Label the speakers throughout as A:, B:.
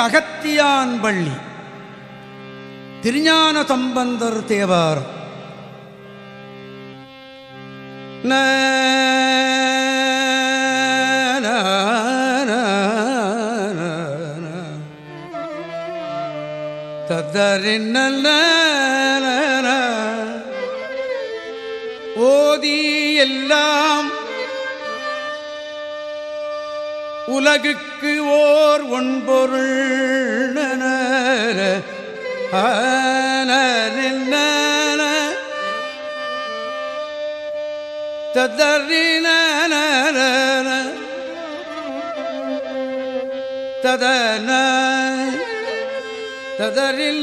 A: அகத்தியான் பள்ளி. திருஞான சம்பந்தர் தேவாரம். தத்தரின் ஓதி எல்லாம் உலகுக்கு ஓர் ஒன்பொருள். ததறின, ததன ததறில்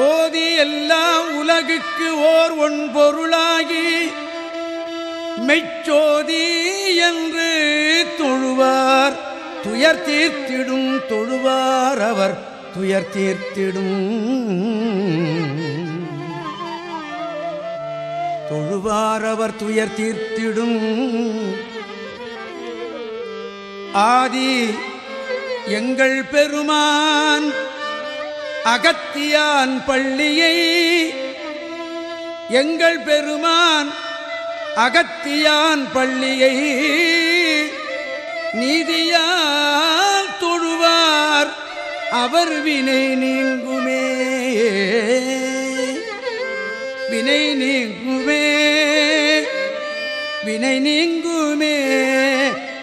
A: ஓதி எல்லாம் உலகுக்கு ஓர் ஒன் பொருளாகி மெச்சோதி என்று துயர் தீர்த்திடும் தொழுவார் அவர். துயர் தீர்த்திடும். தொழுவார் அவர் துயர் தீர்த்திடும். ஆதி எங்கள் பெருமான் அகத்தியான் பள்ளியை எங்கள் பெருமான் அகத்தியான் பள்ளியை நீதி அவர் வினை நீங்குமே. வினை நீங்குமே. வினை நீங்குமே.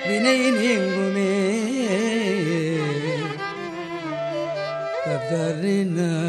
A: வினை நீங்குமே. கதறின